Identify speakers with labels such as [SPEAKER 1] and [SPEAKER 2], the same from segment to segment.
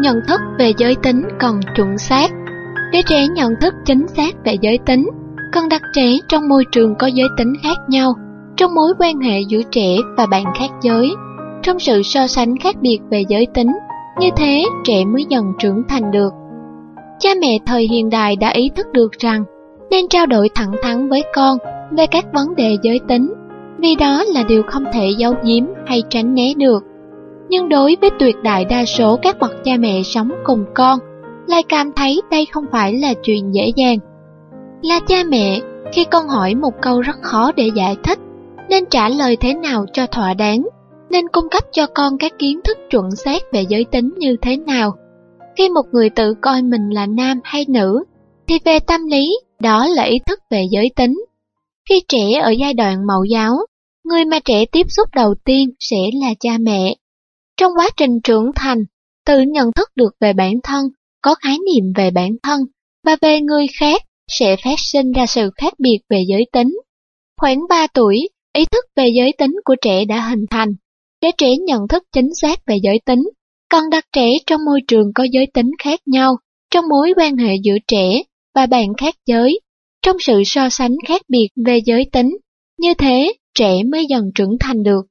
[SPEAKER 1] nhận thức về giới tính còn chuẩn xác. Để trẻ nhận thức chính xác về giới tính, cần đặt trẻ trong môi trường có giới tính khác nhau, trong mối quan hệ giữa trẻ và bạn khác giới, trong sự so sánh khác biệt về giới tính, như thế trẻ mới dần trưởng thành được. Cha mẹ thời hiện đại đã ý thức được rằng nên trao đổi thẳng thắn với con về các vấn đề giới tính, vì đó là điều không thể giấu giếm hay tránh né được. Nhưng đối với tuyệt đại đa số các bậc cha mẹ sống cùng con, lại cảm thấy đây không phải là chuyện dễ dàng. Là cha mẹ, khi con hỏi một câu rất khó để giải thích, nên trả lời thế nào cho thỏa đáng, nên cung cấp cho con các kiến thức chuẩn xác về giới tính như thế nào. Khi một người tự coi mình là nam hay nữ, thì về tâm lý, đó là ý thức về giới tính. Khi trẻ ở giai đoạn mẫu giáo, người mà trẻ tiếp xúc đầu tiên sẽ là cha mẹ. Trong quá trình trưởng thành, tự nhận thức được về bản thân, có khái niệm về bản thân và về người khác sẽ phát sinh ra sự khác biệt về giới tính. Khoảng 3 tuổi, ý thức về giới tính của trẻ đã hình thành. Để trẻ nhận thức chính xác về giới tính, cần đặt trẻ trong môi trường có giới tính khác nhau, trong mối quan hệ giữa trẻ và bạn khác giới, trong sự so sánh khác biệt về giới tính. Như thế, trẻ mới dần trưởng thành được.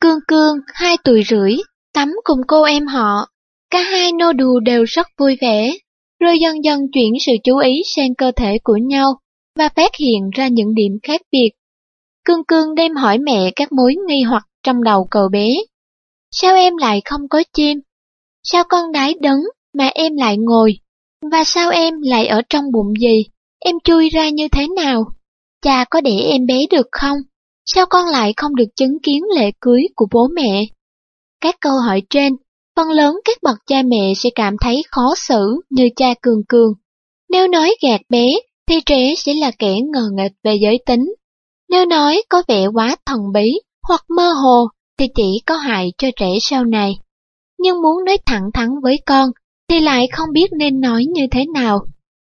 [SPEAKER 1] Cương Cương, hai tuổi rưỡi, tắm cùng cô em họ. Cả hai nô đùa đều rất vui vẻ, rồi dần dần chuyển sự chú ý sang cơ thể của nhau và phát hiện ra những điểm khác biệt. Cương Cương đem hỏi mẹ các mối nghi hoặc trong đầu cậu bé. Sao em lại không có chim? Sao con đái đứng mà em lại ngồi? Và sao em lại ở trong bụng gì? Em chui ra như thế nào? Cha có để em bé được không? Sao con lại không được chứng kiến lễ cưới của bố mẹ? Các câu hỏi trên, phần lớn các bậc cha mẹ sẽ cảm thấy khó xử như cha cường cường. Nếu nói gạt bé, thì trẻ sẽ là kẻ ngờ nghịch về giới tính. Nếu nói có vẻ quá thần bí hoặc mơ hồ, thì chỉ có hại cho trẻ sau này. Nhưng muốn nói thẳng thắn với con, thì lại không biết nên nói như thế nào.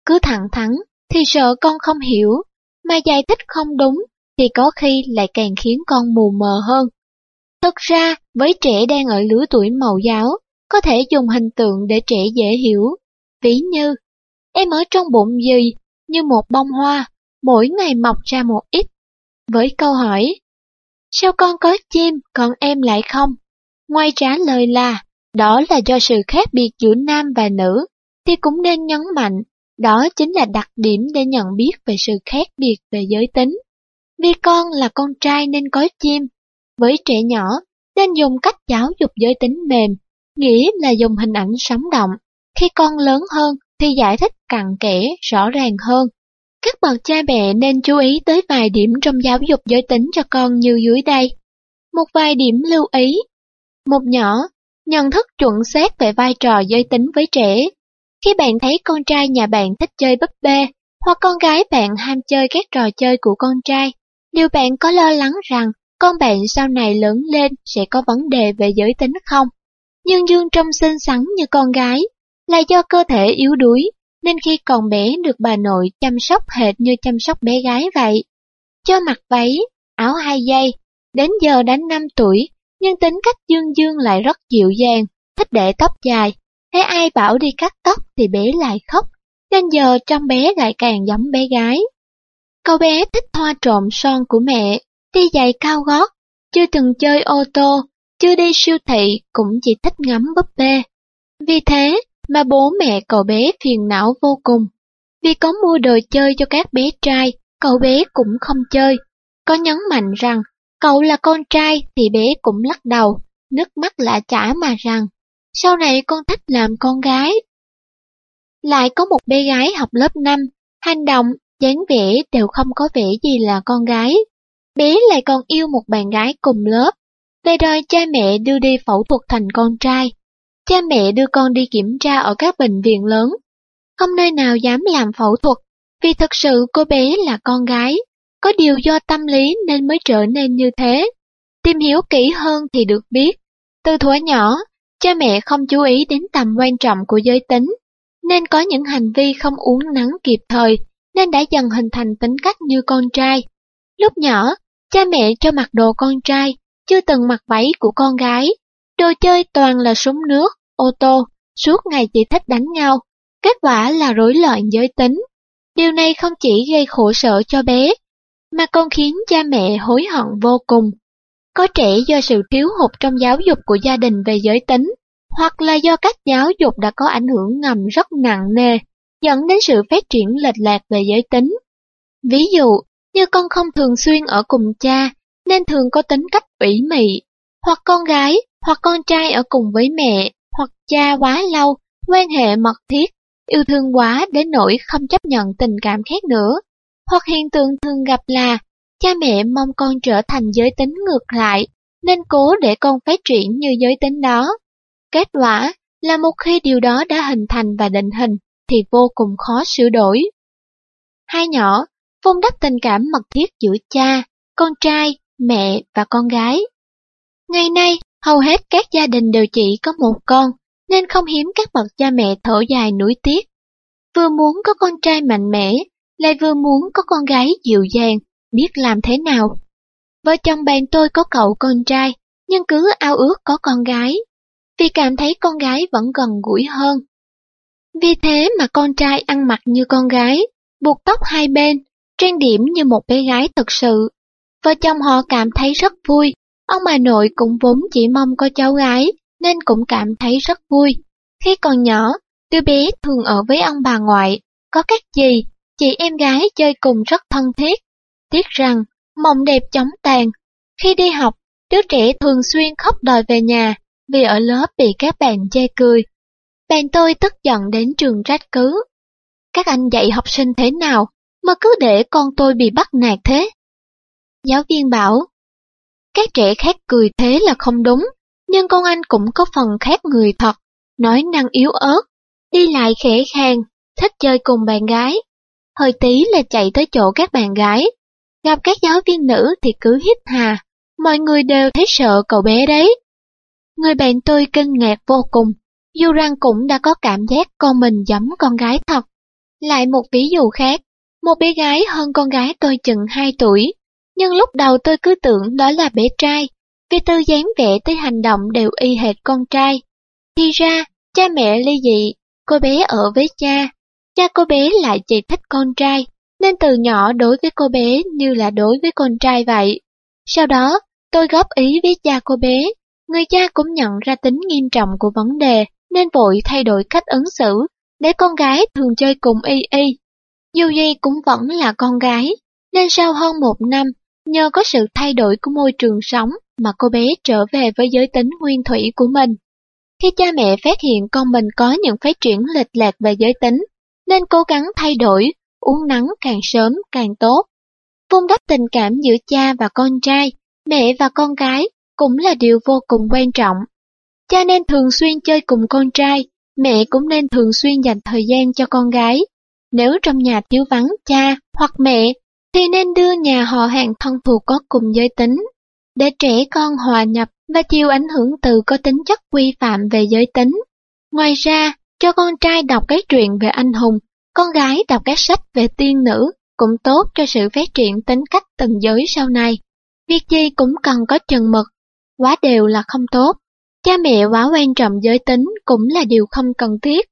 [SPEAKER 1] Cứ thẳng thắn, thì sợ con không hiểu, mà giải thích không đúng, thì có khi lại càng khiến con mù mờ hơn. Thực ra, với trẻ đang ở lứa tuổi màu giáo, có thể dùng hình tượng để trẻ dễ hiểu. Ví như, em ở trong bụng gì, như một bông hoa, mỗi ngày mọc ra một ít. Với câu hỏi, sao con có chim còn em lại không? Ngoài trả lời là, đó là do sự khác biệt giữa nam và nữ, thì cũng nên nhấn mạnh, đó chính là đặc điểm để nhận biết về sự khác biệt về giới tính. Vì con là con trai nên có chim, với trẻ nhỏ nên dùng cách giáo dục giới tính mềm, nghĩa là dùng hình ảnh sống động. Khi con lớn hơn thì giải thích cặn kẽ, rõ ràng hơn. Các bậc cha mẹ nên chú ý tới vài điểm trong giáo dục giới tính cho con như dưới đây. Một vài điểm lưu ý. Một nhỏ, nhận thức chuẩn xác về vai trò giới tính với trẻ. Khi bạn thấy con trai nhà bạn thích chơi búp bê, hoặc con gái bạn ham chơi các trò chơi của con trai, điều bạn có lo lắng rằng con bạn sau này lớn lên sẽ có vấn đề về giới tính không? Nhưng Dương trông xinh xắn như con gái, là do cơ thể yếu đuối, nên khi còn bé được bà nội chăm sóc hệt như chăm sóc bé gái vậy. Cho mặc váy, áo hai dây, đến giờ đánh 5 tuổi, nhưng tính cách Dương Dương lại rất dịu dàng, thích để tóc dài. Thấy ai bảo đi cắt tóc thì bé lại khóc, nên giờ trong bé lại càng giống bé gái. Cậu bé thích hoa trộm son của mẹ, đi giày cao gót, chưa từng chơi ô tô, chưa đi siêu thị cũng chỉ thích ngắm búp bê. Vì thế mà bố mẹ cậu bé phiền não vô cùng. Vì có mua đồ chơi cho các bé trai, cậu bé cũng không chơi. Có nhấn mạnh rằng cậu là con trai thì bé cũng lắc đầu, nước mắt lạ chả mà rằng sau này con thích làm con gái. Lại có một bé gái học lớp 5, hành động, dáng vẻ đều không có vẻ gì là con gái. Bé lại còn yêu một bạn gái cùng lớp. Về đòi cha mẹ đưa đi phẫu thuật thành con trai. Cha mẹ đưa con đi kiểm tra ở các bệnh viện lớn. Không nơi nào dám làm phẫu thuật, vì thật sự cô bé là con gái. Có điều do tâm lý nên mới trở nên như thế. Tìm hiểu kỹ hơn thì được biết. Từ thuở nhỏ, cha mẹ không chú ý đến tầm quan trọng của giới tính, nên có những hành vi không uống nắng kịp thời, nên đã dần hình thành tính cách như con trai. Lúc nhỏ, cha mẹ cho mặc đồ con trai, chưa từng mặc váy của con gái. Đồ chơi toàn là súng nước, ô tô, suốt ngày chỉ thích đánh nhau, kết quả là rối loạn giới tính. Điều này không chỉ gây khổ sở cho bé, mà còn khiến cha mẹ hối hận vô cùng. Có trẻ do sự thiếu hụt trong giáo dục của gia đình về giới tính, hoặc là do cách giáo dục đã có ảnh hưởng ngầm rất nặng nề, dẫn đến sự phát triển lệch lạc về giới tính. Ví dụ, như con không thường xuyên ở cùng cha, nên thường có tính cách ủy mị, hoặc con gái, hoặc con trai ở cùng với mẹ, hoặc cha quá lâu, quan hệ mật thiết, yêu thương quá đến nỗi không chấp nhận tình cảm khác nữa. Hoặc hiện tượng thường gặp là cha mẹ mong con trở thành giới tính ngược lại, nên cố để con phát triển như giới tính đó. Kết quả là một khi điều đó đã hình thành và định hình thì vô cùng khó sửa đổi. Hai nhỏ, vun đắp tình cảm mật thiết giữa cha, con trai, mẹ và con gái. Ngày nay, hầu hết các gia đình đều chỉ có một con, nên không hiếm các bậc cha mẹ thở dài nuối tiếc. Vừa muốn có con trai mạnh mẽ, lại vừa muốn có con gái dịu dàng, biết làm thế nào. Vợ chồng bạn tôi có cậu con trai, nhưng cứ ao ước có con gái, vì cảm thấy con gái vẫn gần gũi hơn. Vì thế mà con trai ăn mặc như con gái, buộc tóc hai bên, trang điểm như một bé gái thật sự. Vợ chồng họ cảm thấy rất vui, ông bà nội cũng vốn chỉ mong có cháu gái, nên cũng cảm thấy rất vui. Khi còn nhỏ, đứa bé thường ở với ông bà ngoại, có các gì, chị em gái chơi cùng rất thân thiết. Tiếc rằng, mộng đẹp chóng tàn. Khi đi học, đứa trẻ thường xuyên khóc đòi về nhà, vì ở lớp bị các bạn chê cười. Bạn tôi tức giận đến trường trách cứ. Các anh dạy học sinh thế nào mà cứ để con tôi bị bắt nạt thế? Giáo viên bảo, các trẻ khác cười thế là không đúng, nhưng con anh cũng có phần khác người thật, nói năng yếu ớt, đi lại khẽ khàng, thích chơi cùng bạn gái. Hơi tí là chạy tới chỗ các bạn gái, gặp các giáo viên nữ thì cứ hít hà, mọi người đều thấy sợ cậu bé đấy. Người bạn tôi kinh ngạc vô cùng, dù rằng cũng đã có cảm giác con mình giống con gái thật. Lại một ví dụ khác, một bé gái hơn con gái tôi chừng 2 tuổi, nhưng lúc đầu tôi cứ tưởng đó là bé trai, vì từ dáng vẻ tới hành động đều y hệt con trai. Thì ra, cha mẹ ly dị, cô bé ở với cha, cha cô bé lại chỉ thích con trai, nên từ nhỏ đối với cô bé như là đối với con trai vậy. Sau đó, tôi góp ý với cha cô bé, người cha cũng nhận ra tính nghiêm trọng của vấn đề, nên vội thay đổi cách ứng xử, để con gái thường chơi cùng y y. Dù gì cũng vẫn là con gái, nên sau hơn một năm, nhờ có sự thay đổi của môi trường sống mà cô bé trở về với giới tính nguyên thủy của mình. Khi cha mẹ phát hiện con mình có những phát triển lệch lạc về giới tính, nên cố gắng thay đổi, uống nắng càng sớm càng tốt. Vun đắp tình cảm giữa cha và con trai, mẹ và con gái cũng là điều vô cùng quan trọng. Cha nên thường xuyên chơi cùng con trai, mẹ cũng nên thường xuyên dành thời gian cho con gái. Nếu trong nhà thiếu vắng cha hoặc mẹ, thì nên đưa nhà họ hàng thân thuộc có cùng giới tính, để trẻ con hòa nhập và chịu ảnh hưởng từ có tính chất quy phạm về giới tính. Ngoài ra, cho con trai đọc cái truyện về anh hùng, con gái đọc các sách về tiên nữ, cũng tốt cho sự phát triển tính cách từng giới sau này. Việc gì cũng cần có chừng mực, quá đều là không tốt. Cha mẹ quá quan trọng giới tính cũng là điều không cần thiết,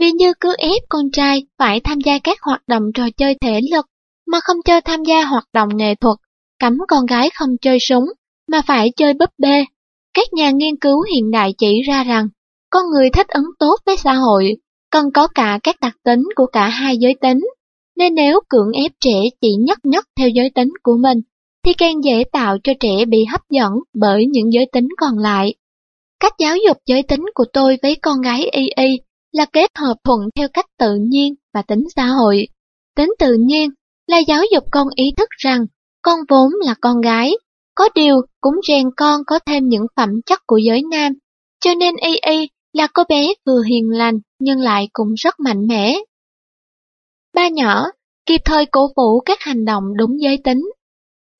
[SPEAKER 1] vì như cứ ép con trai phải tham gia các hoạt động trò chơi thể lực, mà không cho tham gia hoạt động nghệ thuật, cấm con gái không chơi súng, mà phải chơi búp bê. Các nhà nghiên cứu hiện đại chỉ ra rằng, con người thích ứng tốt với xã hội, cần có cả các đặc tính của cả hai giới tính. Nên nếu cưỡng ép trẻ chỉ nhất nhất theo giới tính của mình, thì càng dễ tạo cho trẻ bị hấp dẫn bởi những giới tính còn lại. Cách giáo dục giới tính của tôi với con gái Y Y là kết hợp thuận theo cách tự nhiên và tính xã hội. Tính tự nhiên là giáo dục con ý thức rằng con vốn là con gái, có điều cũng rèn con có thêm những phẩm chất của giới nam, cho nên Y Y là cô bé vừa hiền lành nhưng lại cũng rất mạnh mẽ. Ba nhỏ, kịp thời cổ vũ các hành động đúng giới tính.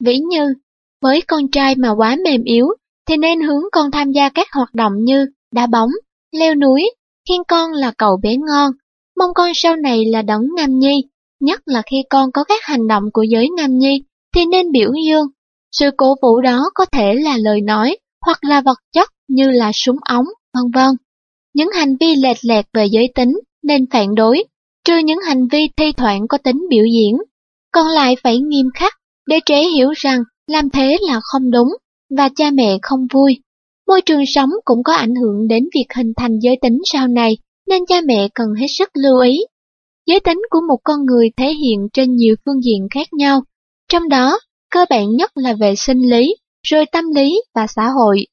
[SPEAKER 1] Ví như, với con trai mà quá mềm yếu, thì nên hướng con tham gia các hoạt động như đá bóng, leo núi, khen con là cậu bé ngon, mong con sau này là đấng nam nhi, nhất là khi con có các hành động của giới nam nhi, thì nên biểu dương. Sự cổ vũ đó có thể là lời nói, hoặc là vật chất như là súng ống, vân vân. những hành vi lệch lạc về giới tính nên phản đối, trừ những hành vi thi thoảng có tính biểu diễn. Còn lại phải nghiêm khắc để trẻ hiểu rằng làm thế là không đúng và cha mẹ không vui. Môi trường sống cũng có ảnh hưởng đến việc hình thành giới tính sau này, nên cha mẹ cần hết sức lưu ý. Giới tính của một con người thể hiện trên nhiều phương diện khác nhau, trong đó cơ bản nhất là về sinh lý, rồi tâm lý và xã hội.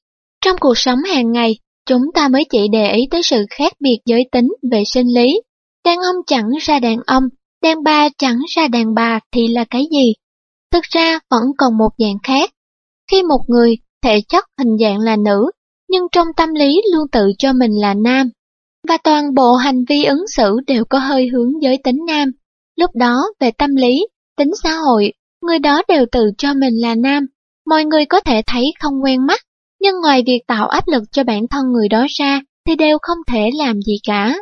[SPEAKER 1] Trong cuộc sống hàng ngày, chúng ta mới chỉ để ý tới sự khác biệt giới tính về sinh lý. Đàn ông chẳng ra đàn ông, đàn bà chẳng ra đàn bà thì là cái gì? Thực ra vẫn còn một dạng khác. Khi một người thể chất hình dạng là nữ, nhưng trong tâm lý luôn tự cho mình là nam, và toàn bộ hành vi ứng xử đều có hơi hướng giới tính nam. Lúc đó, về tâm lý, tính xã hội, người đó đều tự cho mình là nam. Mọi người có thể thấy không quen mắt, nhưng ngoài việc tạo áp lực cho bản thân người đó ra, thì đều không thể làm gì cả.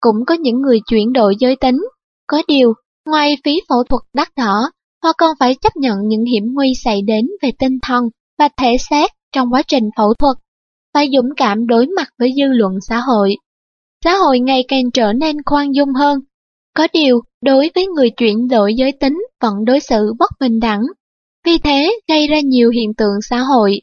[SPEAKER 1] Cũng có những người chuyển đổi giới tính, có điều, ngoài phí phẫu thuật đắt đỏ, họ còn phải chấp nhận những hiểm nguy xảy đến về tinh thần và thể xác trong quá trình phẫu thuật, phải dũng cảm đối mặt với dư luận xã hội. Xã hội ngày càng trở nên khoan dung hơn. Có điều, đối với người chuyển đổi giới tính vẫn đối xử bất bình đẳng. Vì thế gây ra nhiều hiện tượng xã hội.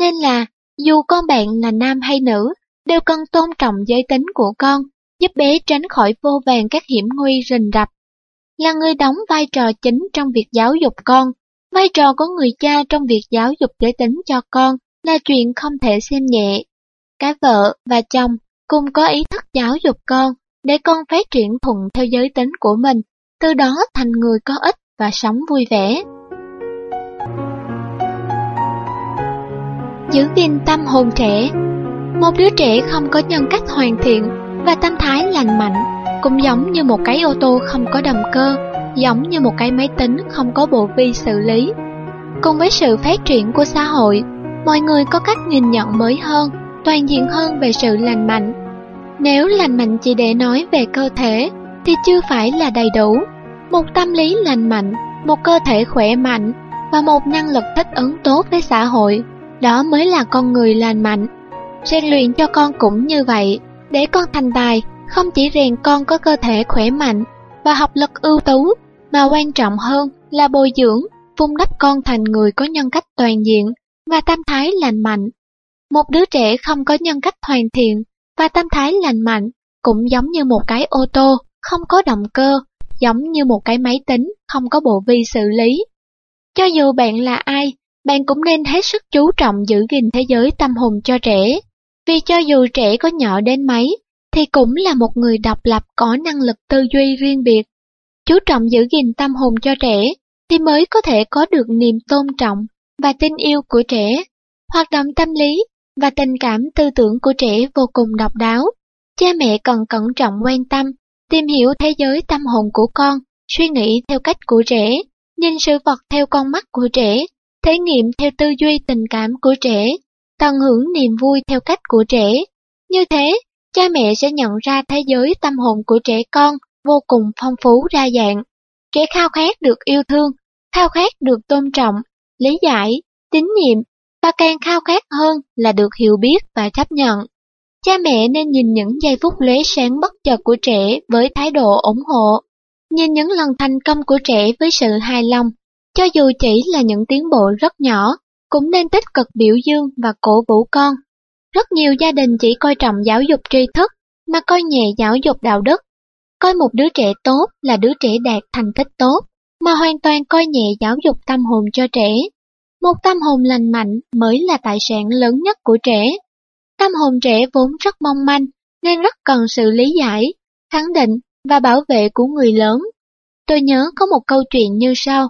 [SPEAKER 1] Nên là, dù con bạn là nam hay nữ, đều cần tôn trọng giới tính của con, giúp bé tránh khỏi vô vàng các hiểm nguy rình rập. Là người đóng vai trò chính trong việc giáo dục con, vai trò của người cha trong việc giáo dục giới tính cho con là chuyện không thể xem nhẹ. Cả vợ và chồng cùng có ý thức giáo dục con để con phát triển thuận theo giới tính của mình, từ đó thành người có ích và sống vui vẻ. Giữ gìn tâm hồn trẻ Một đứa trẻ không có nhân cách hoàn thiện và tâm thái lành mạnh, cũng giống như một cái ô tô không có động cơ, giống như một cái máy tính không có bộ vi xử lý. Cùng với sự phát triển của xã hội, mọi người có cách nhìn nhận mới hơn, toàn diện hơn về sự lành mạnh. Nếu lành mạnh chỉ để nói về cơ thể, thì chưa phải là đầy đủ. Một tâm lý lành mạnh, một cơ thể khỏe mạnh và một năng lực thích ứng tốt với xã hội, đó mới là con người lành mạnh. Rèn luyện cho con cũng như vậy, để con thành tài, không chỉ rèn con có cơ thể khỏe mạnh và học lực ưu tú, mà quan trọng hơn là bồi dưỡng, vun đắp con thành người có nhân cách toàn diện và tâm thái lành mạnh. Một đứa trẻ không có nhân cách hoàn thiện và tâm thái lành mạnh cũng giống như một cái ô tô không có động cơ, giống như một cái máy tính không có bộ vi xử lý. Cho dù bạn là ai, bạn cũng nên hết sức chú trọng giữ gìn thế giới tâm hồn cho trẻ. Vì cho dù trẻ có nhỏ đến mấy, thì cũng là một người độc lập có năng lực tư duy riêng biệt. Chú trọng giữ gìn tâm hồn cho trẻ, thì mới có thể có được niềm tôn trọng và tin yêu của trẻ. Hoạt động tâm lý và tình cảm tư tưởng của trẻ vô cùng độc đáo. Cha mẹ cần cẩn trọng quan tâm, tìm hiểu thế giới tâm hồn của con, suy nghĩ theo cách của trẻ, nhìn sự vật theo con mắt của trẻ, thể nghiệm theo tư duy tình cảm của trẻ, tận hưởng niềm vui theo cách của trẻ. Như thế, cha mẹ sẽ nhận ra thế giới tâm hồn của trẻ con vô cùng phong phú đa dạng. Trẻ khao khát được yêu thương, khao khát được tôn trọng, lý giải, tín nhiệm và càng khao khát hơn là được hiểu biết và chấp nhận. Cha mẹ nên nhìn những giây phút lóe sáng bất chợt của trẻ với thái độ ủng hộ, nhìn những lần thành công của trẻ với sự hài lòng, cho dù chỉ là những tiến bộ rất nhỏ, cũng nên tích cực biểu dương và cổ vũ con. Rất nhiều gia đình chỉ coi trọng giáo dục tri thức, mà coi nhẹ giáo dục đạo đức. Coi một đứa trẻ tốt là đứa trẻ đạt thành tích tốt, mà hoàn toàn coi nhẹ giáo dục tâm hồn cho trẻ. Một tâm hồn lành mạnh mới là tài sản lớn nhất của trẻ. Tâm hồn trẻ vốn rất mong manh, nên rất cần sự lý giải, khẳng định và bảo vệ của người lớn. Tôi nhớ có một câu chuyện như sau.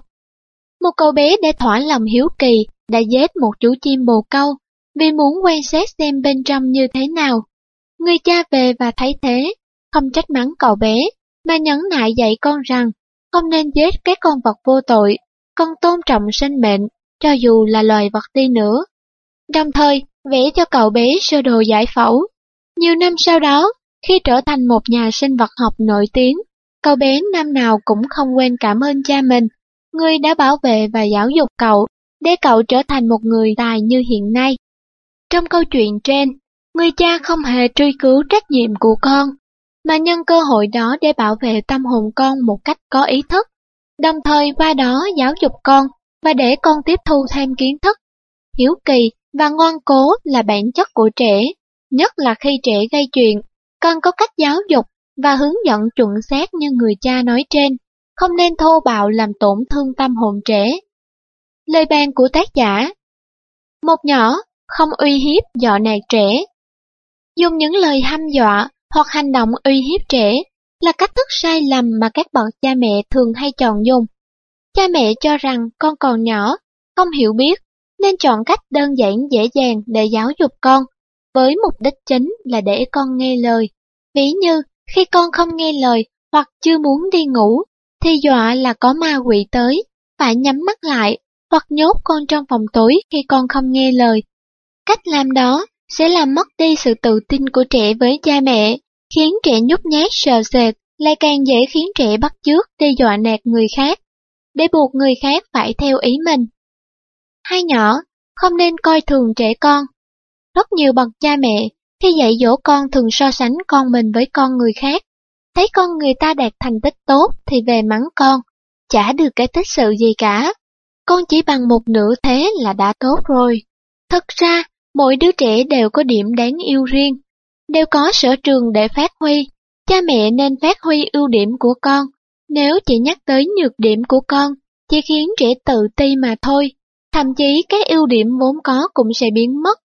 [SPEAKER 1] Một cậu bé để thỏa lòng hiếu kỳ đã giết một chú chim bồ câu vì muốn quan sát xem bên trong như thế nào. Người cha về và thấy thế, không trách mắng cậu bé, mà nhấn nại dạy con rằng không nên giết các con vật vô tội, con tôn trọng sinh mệnh, cho dù là loài vật đi nữa. Đồng thời, vẽ cho cậu bé sơ đồ giải phẫu. Nhiều năm sau đó, khi trở thành một nhà sinh vật học nổi tiếng, cậu bé năm nào cũng không quên cảm ơn cha mình, người đã bảo vệ và giáo dục cậu, để cậu trở thành một người tài như hiện nay. Trong câu chuyện trên, Người cha không hề truy cứu trách nhiệm của con, mà nhân cơ hội đó để bảo vệ tâm hồn con một cách có ý thức, đồng thời qua đó giáo dục con và để con tiếp thu thêm kiến thức. Hiếu kỳ và ngoan cố là bản chất của trẻ, nhất là khi trẻ gây chuyện, cần có cách giáo dục và hướng dẫn chuẩn xác như người cha nói trên, không nên thô bạo làm tổn thương tâm hồn trẻ. Lời bàn của tác giả Một nhỏ, không uy hiếp dọ nạt trẻ. Dùng những lời hăm dọa hoặc hành động uy hiếp trẻ là cách thức sai lầm mà các bậc cha mẹ thường hay chọn dùng. Cha mẹ cho rằng con còn nhỏ, không hiểu biết, nên chọn cách đơn giản dễ dàng để giáo dục con, với mục đích chính là để con nghe lời. Ví như, khi con không nghe lời hoặc chưa muốn đi ngủ, thì dọa là có ma quỷ tới, phải nhắm mắt lại, hoặc nhốt con trong phòng tối khi con không nghe lời. Cách làm đó sẽ làm mất đi sự tự tin của trẻ với cha mẹ, khiến trẻ nhút nhát sợ sệt, lại càng dễ khiến trẻ bắt chước đe dọa nạt người khác, để buộc người khác phải theo ý mình. Hai nhỏ, không nên coi thường trẻ con. Rất nhiều bậc cha mẹ, khi dạy dỗ con thường so sánh con mình với con người khác. Thấy con người ta đạt thành tích tốt thì về mắng con, chả được cái tích sự gì cả. Con chỉ bằng một nửa thế là đã tốt rồi. Thật ra, mỗi đứa trẻ đều có điểm đáng yêu riêng, đều có sở trường để phát huy. Cha mẹ nên phát huy ưu điểm của con. Nếu chỉ nhắc tới nhược điểm của con, chỉ khiến trẻ tự ti mà thôi. Thậm chí các ưu điểm vốn có cũng sẽ biến mất.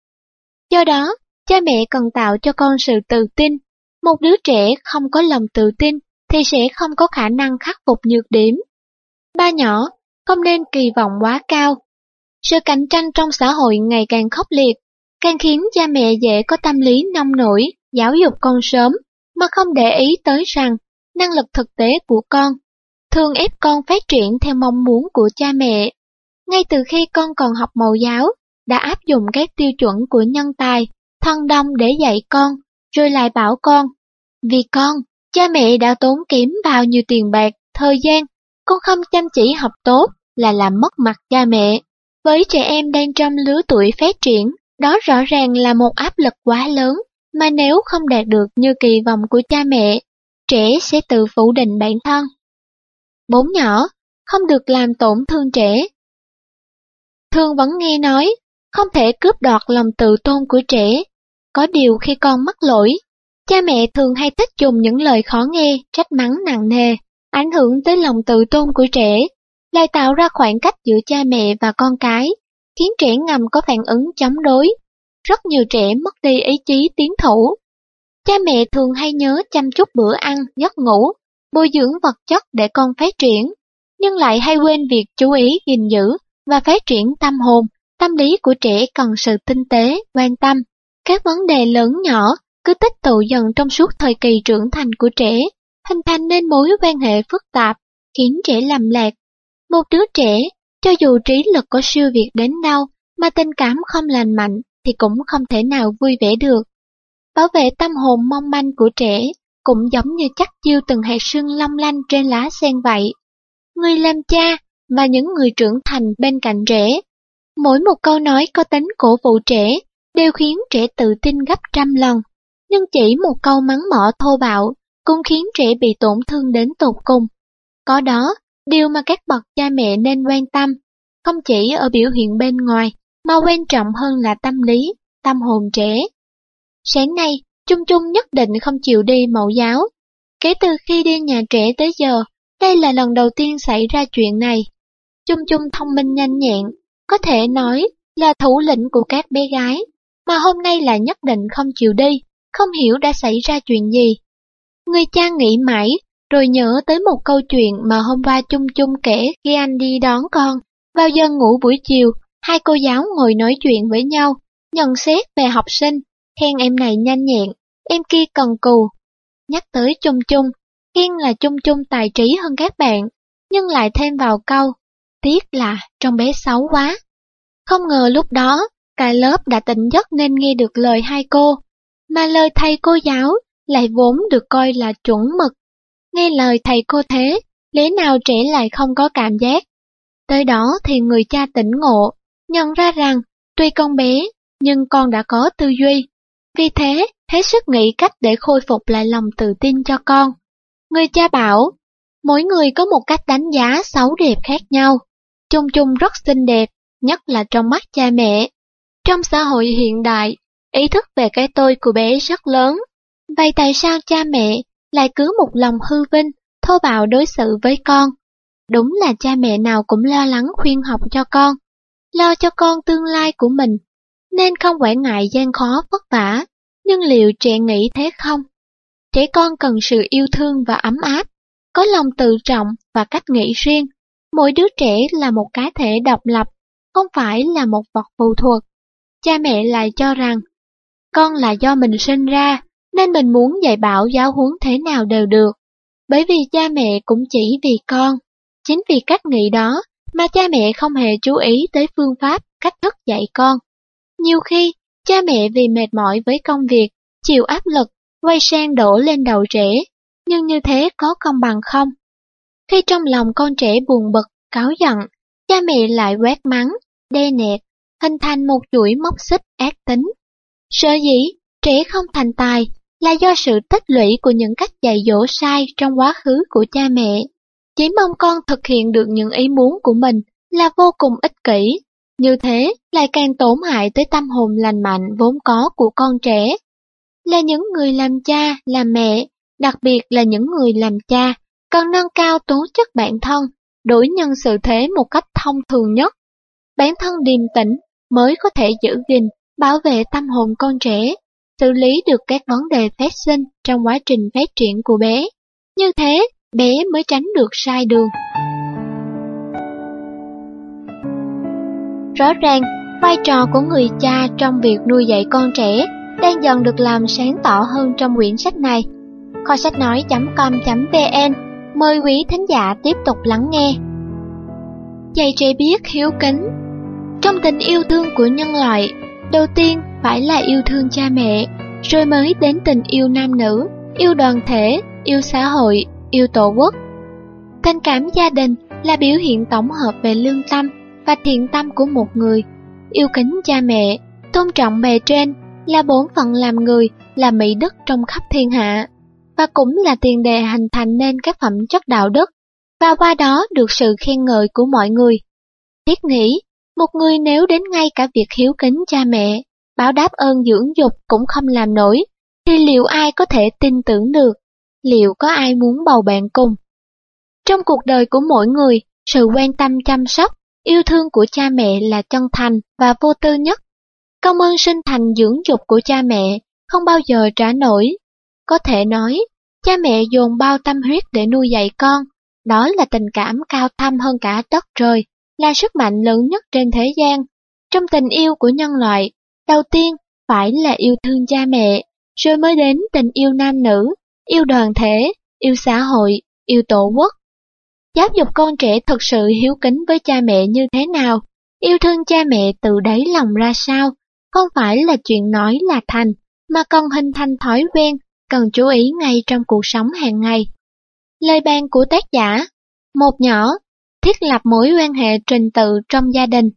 [SPEAKER 1] Do đó, cha mẹ cần tạo cho con sự tự tin. Một đứa trẻ không có lòng tự tin thì sẽ không có khả năng khắc phục nhược điểm. Ba nhỏ, không nên kỳ vọng quá cao. Sự cạnh tranh trong xã hội ngày càng khốc liệt, càng khiến cha mẹ dễ có tâm lý nông nổi, giáo dục con sớm, mà không để ý tới rằng năng lực thực tế của con thường ép con phát triển theo mong muốn của cha mẹ. Ngay từ khi con còn học mẫu giáo, đã áp dụng các tiêu chuẩn của nhân tài, thân đông để dạy con, rồi lại bảo con. Vì con, cha mẹ đã tốn kém bao nhiêu tiền bạc, thời gian, con không chăm chỉ học tốt là làm mất mặt cha mẹ. Với trẻ em đang trong lứa tuổi phát triển, đó rõ ràng là một áp lực quá lớn, mà nếu không đạt được như kỳ vọng của cha mẹ, trẻ sẽ tự phủ định bản thân. Bốn nhỏ, không được làm tổn thương trẻ. Thường vẫn nghe nói, không thể cướp đoạt lòng tự tôn của trẻ. Có điều khi con mắc lỗi, cha mẹ thường hay thích dùng những lời khó nghe, trách mắng nặng nề, ảnh hưởng tới lòng tự tôn của trẻ, lại tạo ra khoảng cách giữa cha mẹ và con cái, khiến trẻ ngầm có phản ứng chống đối. Rất nhiều trẻ mất đi ý chí tiến thủ. Cha mẹ thường hay nhớ chăm chút bữa ăn, giấc ngủ, bồi dưỡng vật chất để con phát triển, nhưng lại hay quên việc chú ý gìn giữ và phát triển tâm hồn, tâm lý của trẻ cần sự tinh tế, quan tâm. Các vấn đề lớn nhỏ cứ tích tụ dần trong suốt thời kỳ trưởng thành của trẻ, hình thành nên mối quan hệ phức tạp, khiến trẻ lầm lạc. Một đứa trẻ, cho dù trí lực có siêu việt đến đâu, mà tình cảm không lành mạnh, thì cũng không thể nào vui vẻ được. Bảo vệ tâm hồn mong manh của trẻ cũng giống như chắc chiêu từng hạt sương long lanh trên lá sen vậy. Người làm cha và những người trưởng thành bên cạnh trẻ, mỗi một câu nói có tính cổ vũ trẻ đều khiến trẻ tự tin gấp trăm lần, nhưng chỉ một câu mắng mỏ thô bạo cũng khiến trẻ bị tổn thương đến tột cùng. Có đó, điều mà các bậc cha mẹ nên quan tâm, không chỉ ở biểu hiện bên ngoài, mà quan trọng hơn là tâm lý, tâm hồn trẻ. Sáng nay, Chung Chung nhất định không chịu đi mẫu giáo. Kể từ khi đi nhà trẻ tới giờ, đây là lần đầu tiên xảy ra chuyện này. Chung Chung thông minh nhanh nhẹn, có thể nói là thủ lĩnh của các bé gái, mà hôm nay là nhất định không chịu đi, không hiểu đã xảy ra chuyện gì. Người cha nghĩ mãi, rồi nhớ tới một câu chuyện mà hôm qua Chung Chung kể khi anh đi đón con. Vào giờ ngủ buổi chiều, hai cô giáo ngồi nói chuyện với nhau, nhận xét về học sinh, khen em này nhanh nhẹn, em kia cần cù. Nhắc tới Chung Chung, khen là Chung Chung tài trí hơn các bạn, nhưng lại thêm vào câu, tiếc là trong bé xấu quá. Không ngờ lúc đó, cả lớp đã tỉnh giấc nên nghe được lời hai cô, mà lời thầy cô giáo lại vốn được coi là chuẩn mực. Nghe lời thầy cô thế, lẽ nào trẻ lại không có cảm giác. Tới đó thì người cha tỉnh ngộ, nhận ra rằng tuy con bé, nhưng con đã có tư duy, Vì thế, hết sức nghĩ cách để khôi phục lại lòng tự tin cho con. Người cha bảo, mỗi người có một cách đánh giá xấu đẹp khác nhau. Chung chung rất xinh đẹp, nhất là trong mắt cha mẹ. Trong xã hội hiện đại, ý thức về cái tôi của bé rất lớn. Vậy tại sao cha mẹ lại cứ một lòng hư vinh, thô bạo đối xử với con? Đúng là cha mẹ nào cũng lo lắng khuyên học cho con, lo cho con tương lai của mình, nên không quản ngại gian khó vất vả. Nhưng liệu trẻ nghĩ thế không? Trẻ con cần sự yêu thương và ấm áp, có lòng tự trọng và cách nghĩ riêng. Mỗi đứa trẻ là một cá thể độc lập, không phải là một vật phụ thuộc. Cha mẹ lại cho rằng, con là do mình sinh ra, nên mình muốn dạy bảo giáo huấn thế nào đều được. Bởi vì cha mẹ cũng chỉ vì con. Chính vì cách nghĩ đó mà cha mẹ không hề chú ý tới phương pháp, cách thức dạy con. Nhiều khi, cha mẹ vì mệt mỏi với công việc, chịu áp lực, quay sang đổ lên đầu trẻ, nhưng như thế có công bằng không? Khi trong lòng con trẻ buồn bực, cáu giận, cha mẹ lại quét mắng, đe nẹt, hình thành một chuỗi móc xích ác tính. Sợ dĩ, trẻ không thành tài là do sự tích lũy của những cách dạy dỗ sai trong quá khứ của cha mẹ. Chỉ mong con thực hiện được những ý muốn của mình là vô cùng ích kỷ, như thế lại càng tổn hại tới tâm hồn lành mạnh vốn có của con trẻ. Là những người làm cha, làm mẹ, đặc biệt là những người làm cha, cần nâng cao tố chất bản thân, đối nhân sự thế một cách thông thường nhất. Bản thân điềm tĩnh mới có thể giữ gìn, bảo vệ tâm hồn con trẻ, xử lý được các vấn đề phát sinh trong quá trình phát triển của bé. Như thế, bé mới tránh được sai đường. Rõ ràng, vai trò của người cha trong việc nuôi dạy con trẻ đang dần được làm sáng tỏ hơn trong quyển sách này. Kho sách nói.com.vn Mời quý thính giả tiếp tục lắng nghe. Dạy trẻ biết hiếu kính Trong tình yêu thương của nhân loại, đầu tiên phải là yêu thương cha mẹ, rồi mới đến tình yêu nam nữ, yêu đoàn thể, yêu xã hội, yêu tổ quốc. Tình cảm gia đình là biểu hiện tổng hợp về lương tâm và thiện tâm của một người. Yêu kính cha mẹ, tôn trọng bề trên là bổn phận làm người, là mỹ đức trong khắp thiên hạ, và cũng là tiền đề hình thành nên các phẩm chất đạo đức, và qua đó được sự khen ngợi của mọi người. Thiết nghĩ, một người nếu đến ngay cả việc hiếu kính cha mẹ, báo đáp ơn dưỡng dục cũng không làm nổi, thì liệu ai có thể tin tưởng được? Liệu có ai muốn bầu bạn cùng? Trong cuộc đời của mỗi người, sự quan tâm chăm sóc, yêu thương của cha mẹ là chân thành và vô tư nhất. Công ơn sinh thành dưỡng dục của cha mẹ không bao giờ trả nổi. Có thể nói, cha mẹ dồn bao tâm huyết để nuôi dạy con, đó là tình cảm cao thâm hơn cả đất trời, là sức mạnh lớn nhất trên thế gian. Trong tình yêu của nhân loại, đầu tiên phải là yêu thương cha mẹ, rồi mới đến tình yêu nam nữ, yêu đoàn thể, yêu xã hội, yêu tổ quốc. Giáo dục con trẻ thật sự hiếu kính với cha mẹ như thế nào, yêu thương cha mẹ từ đáy lòng ra sao, không phải là chuyện nói là thành, mà còn hình thành thói quen, cần chú ý ngay trong cuộc sống hàng ngày. Lời bàn của tác giả Một nhỏ, thiết lập mối quan hệ trình tự trong gia đình.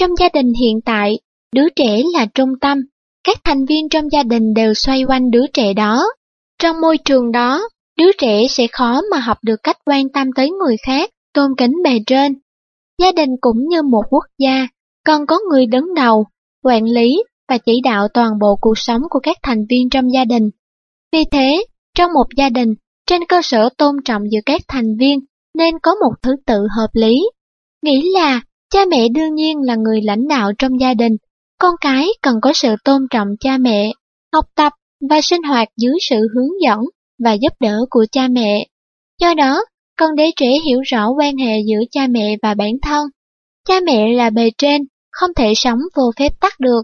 [SPEAKER 1] Trong gia đình hiện tại, đứa trẻ là trung tâm, các thành viên trong gia đình đều xoay quanh đứa trẻ đó. Trong môi trường đó, đứa trẻ sẽ khó mà học được cách quan tâm tới người khác, tôn kính bề trên. Gia đình cũng như một quốc gia, cần có người đứng đầu, quản lý và chỉ đạo toàn bộ cuộc sống của các thành viên trong gia đình. Vì thế, trong một gia đình, trên cơ sở tôn trọng giữa các thành viên nên có một thứ tự hợp lý. Nghĩ là cha mẹ đương nhiên là người lãnh đạo trong gia đình, con cái cần có sự tôn trọng cha mẹ, học tập và sinh hoạt dưới sự hướng dẫn và giúp đỡ của cha mẹ. Do đó, cần để trẻ hiểu rõ quan hệ giữa cha mẹ và bản thân. Cha mẹ là bề trên, không thể sống vô phép tắc được.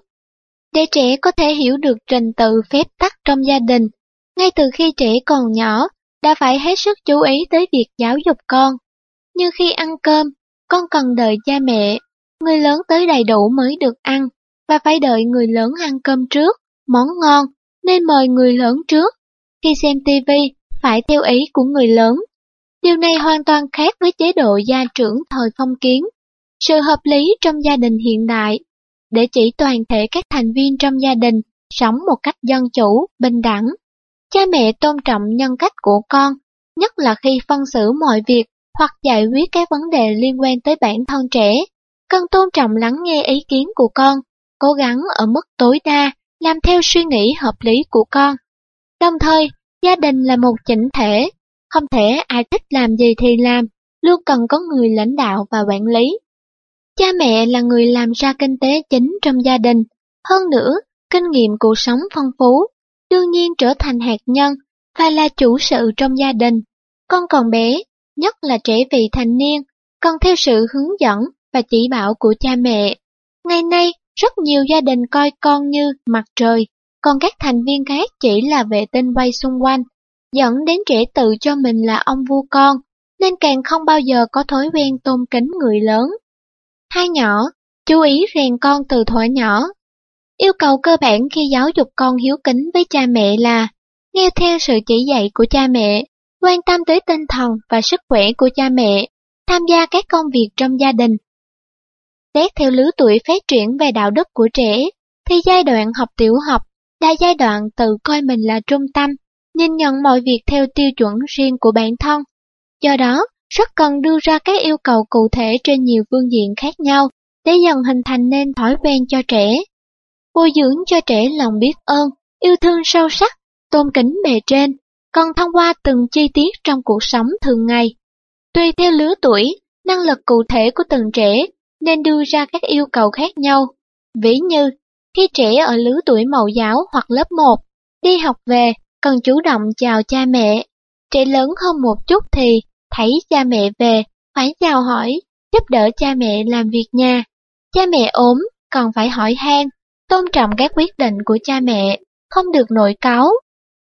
[SPEAKER 1] Để trẻ có thể hiểu được trình tự phép tắc trong gia đình, ngay từ khi trẻ còn nhỏ, đã phải hết sức chú ý tới việc giáo dục con. Như khi ăn cơm, con cần đợi cha mẹ, người lớn tới đầy đủ mới được ăn, và phải đợi người lớn ăn cơm trước, món ngon, nên mời người lớn trước. Khi xem tivi, phải theo ý của người lớn. Điều này hoàn toàn khác với chế độ gia trưởng thời phong kiến. Sự hợp lý trong gia đình hiện đại, để chỉ toàn thể các thành viên trong gia đình sống một cách dân chủ, bình đẳng. Cha mẹ tôn trọng nhân cách của con, nhất là khi phân xử mọi việc hoặc giải quyết các vấn đề liên quan tới bản thân trẻ. Cần tôn trọng lắng nghe ý kiến của con, cố gắng ở mức tối đa, làm theo suy nghĩ hợp lý của con. Đồng thời, gia đình là một chỉnh thể, không thể ai thích làm gì thì làm, luôn cần có người lãnh đạo và quản lý. Cha mẹ là người làm ra kinh tế chính trong gia đình, hơn nữa, kinh nghiệm cuộc sống phong phú, đương nhiên trở thành hạt nhân và là chủ sự trong gia đình. Con còn bé, nhất là trẻ vị thành niên, cần theo sự hướng dẫn và chỉ bảo của cha mẹ. Ngày nay, rất nhiều gia đình coi con như mặt trời, còn các thành viên khác chỉ là vệ tinh quay xung quanh, dẫn đến trẻ tự cho mình là ông vua con, nên càng không bao giờ có thói quen tôn kính người lớn. Hai nhỏ, chú ý rèn con từ thuở nhỏ. Yêu cầu cơ bản khi giáo dục con hiếu kính với cha mẹ là nghe theo sự chỉ dạy của cha mẹ, quan tâm tới tinh thần và sức khỏe của cha mẹ, tham gia các công việc trong gia đình. Xét theo lứa tuổi phát triển về đạo đức của trẻ, thì giai đoạn học tiểu học là giai đoạn tự coi mình là trung tâm, nhìn nhận mọi việc theo tiêu chuẩn riêng của bản thân. Do đó, rất cần đưa ra các yêu cầu cụ thể trên nhiều phương diện khác nhau để dần hình thành nên thói quen cho trẻ. Bồi dưỡng cho trẻ lòng biết ơn, yêu thương sâu sắc, tôn kính bề trên, còn thông qua từng chi tiết trong cuộc sống thường ngày. Tùy theo lứa tuổi, năng lực cụ thể của từng trẻ nên đưa ra các yêu cầu khác nhau. Ví như, khi trẻ ở lứa tuổi mẫu giáo hoặc lớp 1, đi học về, cần chủ động chào cha mẹ. Trẻ lớn hơn một chút thì thấy cha mẹ về, phải chào hỏi, giúp đỡ cha mẹ làm việc nhà. Cha mẹ ốm, còn phải hỏi han, tôn trọng các quyết định của cha mẹ, không được nội cáo.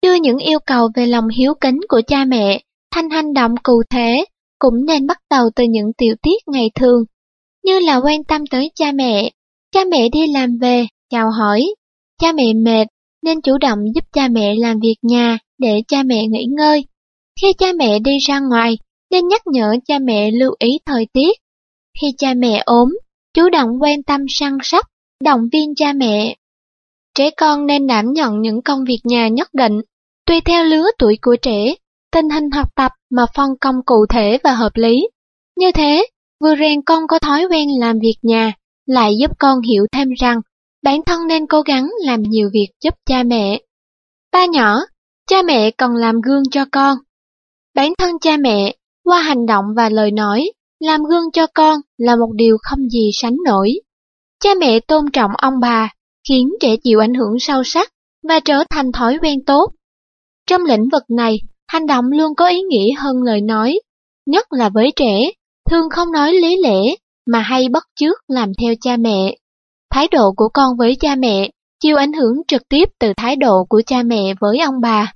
[SPEAKER 1] Đưa những yêu cầu về lòng hiếu kính của cha mẹ thành hành động cụ thể, cũng nên bắt đầu từ những tiểu tiết ngày thường, như là quan tâm tới cha mẹ. Cha mẹ đi làm về, chào hỏi. Cha mẹ mệt, nên chủ động giúp cha mẹ làm việc nhà để cha mẹ nghỉ ngơi. Khi cha mẹ đi ra ngoài, nên nhắc nhở cha mẹ lưu ý thời tiết. Khi cha mẹ ốm, chủ động quan tâm săn sóc, động viên cha mẹ. Trẻ con nên đảm nhận những công việc nhà nhất định, tùy theo lứa tuổi của trẻ, tình hình học tập mà phân công cụ thể và hợp lý. Như thế, vừa rèn con có thói quen làm việc nhà, lại giúp con hiểu thêm rằng bản thân nên cố gắng làm nhiều việc giúp cha mẹ. Ba nhỏ, cha mẹ cần làm gương cho con. Bản thân cha mẹ, qua hành động và lời nói, làm gương cho con là một điều không gì sánh nổi. Cha mẹ tôn trọng ông bà, khiến trẻ chịu ảnh hưởng sâu sắc và trở thành thói quen tốt. Trong lĩnh vực này, hành động luôn có ý nghĩa hơn lời nói, nhất là với trẻ, thường không nói lý lẽ mà hay bất chước làm theo cha mẹ. Thái độ của con với cha mẹ chịu ảnh hưởng trực tiếp từ thái độ của cha mẹ với ông bà.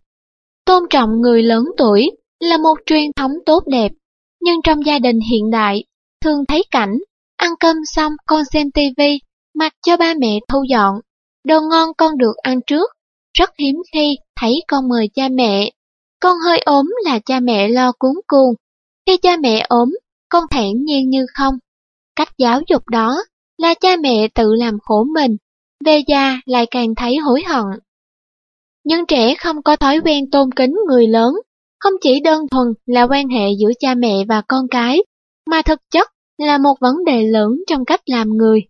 [SPEAKER 1] Tôn trọng người lớn tuổi là một truyền thống tốt đẹp, nhưng trong gia đình hiện đại, thường thấy cảnh ăn cơm xong con xem tivi, mặc cho ba mẹ thu dọn, đồ ngon con được ăn trước, rất hiếm khi thấy con mời cha mẹ. Con hơi ốm là cha mẹ lo cuốn cuồng, khi cha mẹ ốm, con thản nhiên như không. Cách giáo dục đó là cha mẹ tự làm khổ mình, về già lại càng thấy hối hận. Nhưng trẻ không có thói quen tôn kính người lớn, không chỉ đơn thuần là quan hệ giữa cha mẹ và con cái, mà thực chất là một vấn đề lớn trong cách làm người.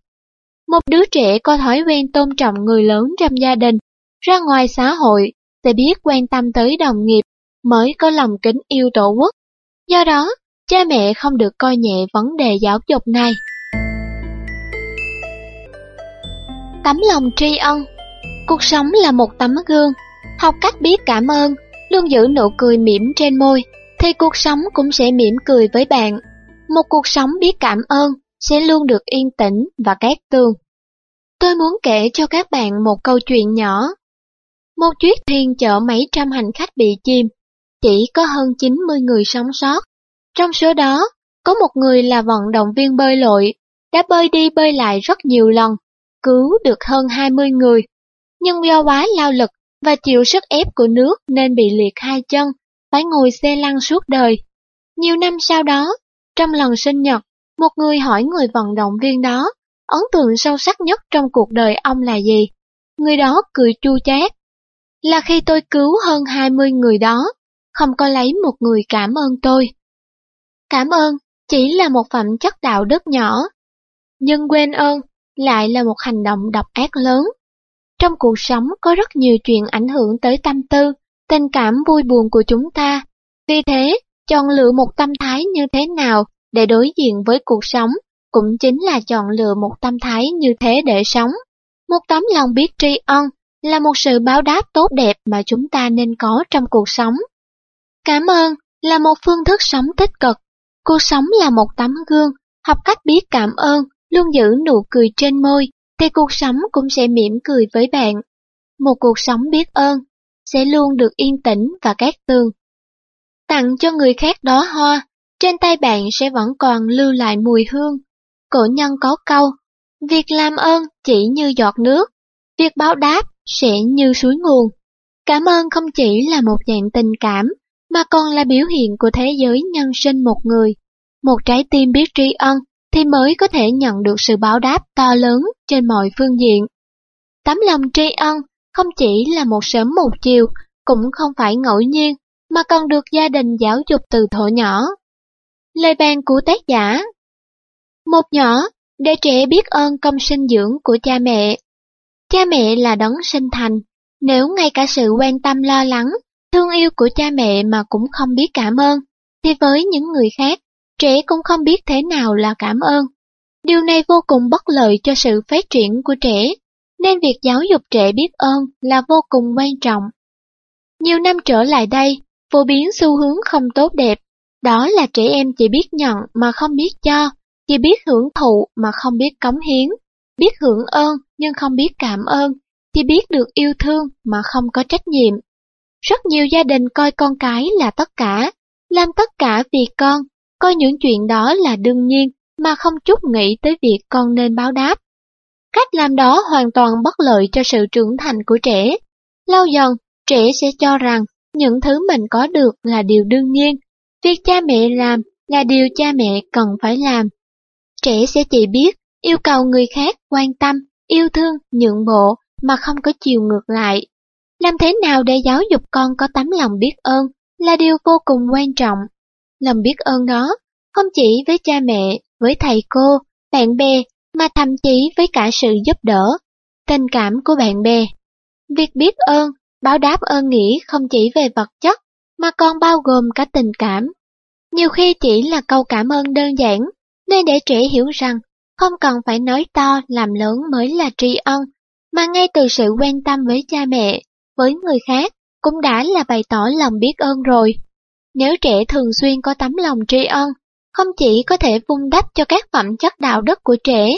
[SPEAKER 1] Một đứa trẻ có thói quen tôn trọng người lớn trong gia đình, ra ngoài xã hội sẽ biết quan tâm tới đồng nghiệp, mới có lòng kính yêu tổ quốc. Do đó, cha mẹ không được coi nhẹ vấn đề giáo dục này. Tấm lòng tri ân Cuộc sống là một tấm gương, học cách biết cảm ơn, luôn giữ nụ cười mỉm trên môi, thì cuộc sống cũng sẽ mỉm cười với bạn. Một cuộc sống biết cảm ơn sẽ luôn được yên tĩnh và cát tường. Tôi muốn kể cho các bạn một câu chuyện nhỏ. Một chiếc thuyền chở mấy trăm hành khách bị chìm, chỉ có hơn 90 người sống sót. Trong số đó, có một người là vận động viên bơi lội, đã bơi đi bơi lại rất nhiều lần, cứu được hơn 20 người. Nhưng do quá lao lực và chịu sức ép của nước nên bị liệt hai chân, phải ngồi xe lăn suốt đời. Nhiều năm sau đó, trong lần sinh nhật, một người hỏi người vận động viên đó, ấn tượng sâu sắc nhất trong cuộc đời ông là gì? người đó cười chu chát. Là khi tôi cứu hơn 20 người đó, không có lấy một người cảm ơn tôi. Cảm ơn chỉ là một phẩm chất đạo đức nhỏ, nhưng quên ơn lại là một hành động độc ác lớn. Trong cuộc sống có rất nhiều chuyện ảnh hưởng tới tâm tư, tình cảm vui buồn của chúng ta. Vì thế, chọn lựa một tâm thái như thế nào để đối diện với cuộc sống cũng chính là chọn lựa một tâm thái như thế để sống. Một tấm lòng biết tri ân là một sự báo đáp tốt đẹp mà chúng ta nên có trong cuộc sống. Cảm ơn là một phương thức sống tích cực. Cuộc sống là một tấm gương, học cách biết cảm ơn, luôn giữ nụ cười trên môi, thì cuộc sống cũng sẽ mỉm cười với bạn. Một cuộc sống biết ơn sẽ luôn được yên tĩnh và cát tường. Tặng cho người khác đó hoa, trên tay bạn sẽ vẫn còn lưu lại mùi hương. Cổ nhân có câu, việc làm ơn chỉ như giọt nước, việc báo đáp sẽ như suối nguồn. Cảm ơn không chỉ là một dạng tình cảm, mà còn là biểu hiện của thế giới nhân sinh một người. Một trái tim biết tri ân thì mới có thể nhận được sự báo đáp to lớn trên mọi phương diện. Tấm lòng tri ân không chỉ là một sớm một chiều, cũng không phải ngẫu nhiên, mà còn được gia đình giáo dục từ thuở nhỏ. Lời bàn của tác giả Một nhỏ, để trẻ biết ơn công sinh dưỡng của cha mẹ. Cha mẹ là đấng sinh thành, nếu ngay cả sự quan tâm lo lắng, thương yêu của cha mẹ mà cũng không biết cảm ơn, thì với những người khác, trẻ cũng không biết thế nào là cảm ơn. Điều này vô cùng bất lợi cho sự phát triển của trẻ, nên việc giáo dục trẻ biết ơn là vô cùng quan trọng. Nhiều năm trở lại đây, phổ biến xu hướng không tốt đẹp, đó là trẻ em chỉ biết nhận mà không biết cho, chỉ biết hưởng thụ mà không biết cống hiến, biết hưởng ơn nhưng không biết cảm ơn, chỉ biết được yêu thương mà không có trách nhiệm. Rất nhiều gia đình coi con cái là tất cả, làm tất cả vì con, coi những chuyện đó là đương nhiên mà không chút nghĩ tới việc con nên báo đáp. Cách làm đó hoàn toàn bất lợi cho sự trưởng thành của trẻ. Lâu dần, trẻ sẽ cho rằng những thứ mình có được là điều đương nhiên, việc cha mẹ làm là điều cha mẹ cần phải làm. Trẻ sẽ chỉ biết yêu cầu người khác quan tâm, yêu thương, nhượng bộ mà không có chiều ngược lại. Làm thế nào để giáo dục con có tấm lòng biết ơn là điều vô cùng quan trọng. Lòng biết ơn đó không chỉ với cha mẹ, với thầy cô, bạn bè mà thậm chí với cả sự giúp đỡ, tình cảm của bạn bè. Việc biết ơn, báo đáp ơn nghĩa không chỉ về vật chất mà còn bao gồm cả tình cảm. Nhiều khi chỉ là câu cảm ơn đơn giản, nên để trẻ hiểu rằng không cần phải nói to làm lớn mới là tri ân, mà ngay từ sự quan tâm với cha mẹ, với người khác cũng đã là bày tỏ lòng biết ơn rồi. Nếu trẻ thường xuyên có tấm lòng tri ân, không chỉ có thể vun đắp cho các phẩm chất đạo đức của trẻ,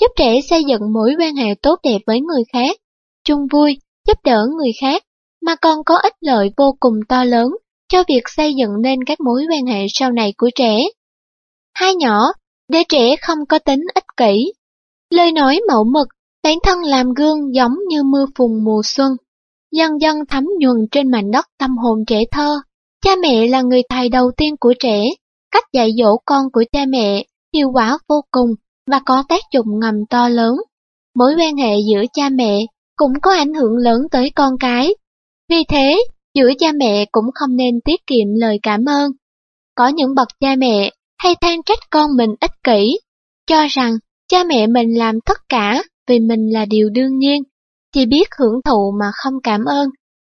[SPEAKER 1] giúp trẻ xây dựng mối quan hệ tốt đẹp với người khác, chung vui, giúp đỡ người khác, mà còn có ích lợi vô cùng to lớn cho việc xây dựng nên các mối quan hệ sau này của trẻ. Hai nhỏ, để trẻ không có tính ích kỷ. Lời nói mẫu mực, bản thân làm gương giống như mưa phùn mùa xuân, dần dần thấm nhuần trên mảnh đất tâm hồn trẻ thơ. Cha mẹ là người thầy đầu tiên của trẻ, cách dạy dỗ con của cha mẹ hiệu quả vô cùng và có tác dụng ngầm to lớn. Mối quan hệ giữa cha mẹ cũng có ảnh hưởng lớn tới con cái. Vì thế, giữa cha mẹ cũng không nên tiết kiệm lời cảm ơn. Có những bậc cha mẹ hay than trách con mình ích kỷ, cho rằng cha mẹ mình làm tất cả vì mình là điều đương nhiên, chỉ biết hưởng thụ mà không cảm ơn.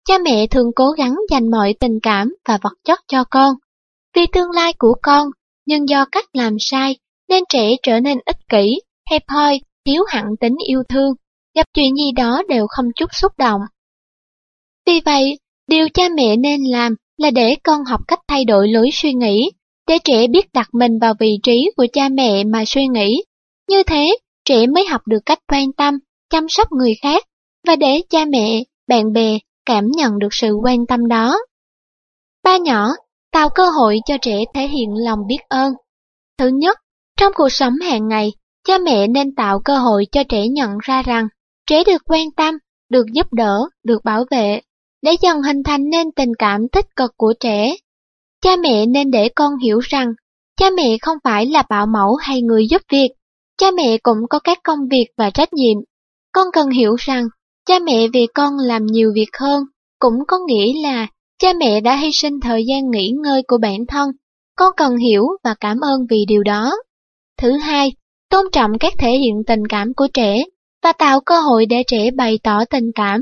[SPEAKER 1] Cha mẹ thường cố gắng dành mọi tình cảm và vật chất cho con, vì tương lai của con, nhưng do cách làm sai nên trẻ trở nên ích kỷ, hẹp hoi thiếu hẳn tính yêu thương, gặp chuyện gì đó đều không chút xúc động. Vì vậy, điều cha mẹ nên làm là để con học cách thay đổi lối suy nghĩ, để trẻ biết đặt mình vào vị trí của cha mẹ mà suy nghĩ. Như thế, trẻ mới học được cách quan tâm, chăm sóc người khác, và để cha mẹ, bạn bè cảm nhận được sự quan tâm đó. Ba nhỏ, tạo cơ hội cho trẻ thể hiện lòng biết ơn. Thứ nhất, trong cuộc sống hàng ngày, cha mẹ nên tạo cơ hội cho trẻ nhận ra rằng trẻ được quan tâm, được giúp đỡ, được bảo vệ, để dần hình thành nên tình cảm tích cực của trẻ. Cha mẹ nên để con hiểu rằng, cha mẹ không phải là bảo mẫu hay người giúp việc, cha mẹ cũng có các công việc và trách nhiệm. Con cần hiểu rằng, Cha mẹ vì con làm nhiều việc hơn, cũng có nghĩa là cha mẹ đã hy sinh thời gian nghỉ ngơi của bản thân. Con cần hiểu và cảm ơn vì điều đó. Thứ hai, tôn trọng các thể hiện tình cảm của trẻ và tạo cơ hội để trẻ bày tỏ tình cảm.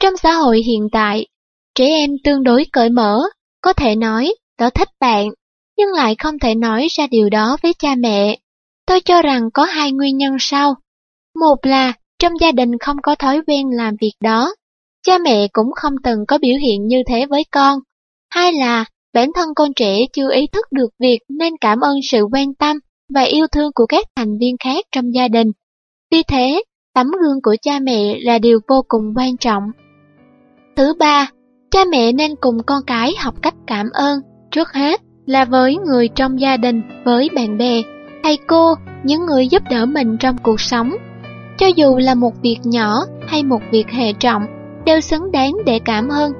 [SPEAKER 1] Trong xã hội hiện tại, trẻ em tương đối cởi mở, có thể nói, tớ thích bạn, nhưng lại không thể nói ra điều đó với cha mẹ. Tôi cho rằng có hai nguyên nhân sau. Một là trong gia đình không có thói quen làm việc đó, cha mẹ cũng không từng có biểu hiện như thế với con. Hai là bản thân con trẻ chưa ý thức được việc nên cảm ơn sự quan tâm và yêu thương của các thành viên khác trong gia đình. Vì thế, tấm gương của cha mẹ là điều vô cùng quan trọng. Thứ ba, cha mẹ nên cùng con cái học cách cảm ơn, trước hết là với người trong gia đình, với bạn bè, thầy cô, những người giúp đỡ mình trong cuộc sống. Cho dù là một việc nhỏ hay một việc hệ trọng, đều xứng đáng để cảm ơn.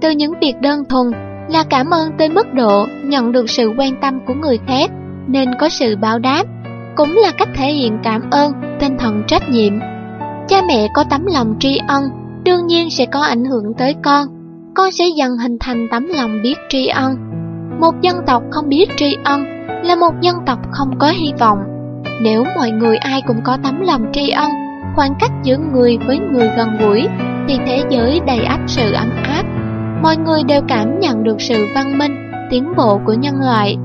[SPEAKER 1] Từ những việc đơn thuần là cảm ơn tới mức độ nhận được sự quan tâm của người khác, nên có sự báo đáp, cũng là cách thể hiện cảm ơn, tinh thần trách nhiệm. Cha mẹ có tấm lòng tri ân, đương nhiên sẽ có ảnh hưởng tới con. Con sẽ dần hình thành tấm lòng biết tri ân. Một dân tộc không biết tri ân là một dân tộc không có hy vọng. Nếu mọi người ai cũng có tấm lòng tri ân, khoảng cách giữa người với người gần gũi, thì thế giới đầy ắp sự ấm áp. Mọi người đều cảm nhận được sự văn minh, tiến bộ của nhân loại.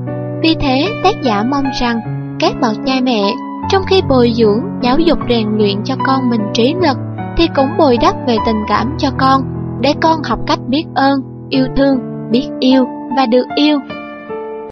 [SPEAKER 1] Vì thế, tác giả mong rằng các bậc cha mẹ trong khi bồi dưỡng, giáo dục rèn luyện cho con mình trí lực, thì cũng bồi đắp về tình cảm cho con, để con học cách biết ơn, yêu thương, biết yêu và được yêu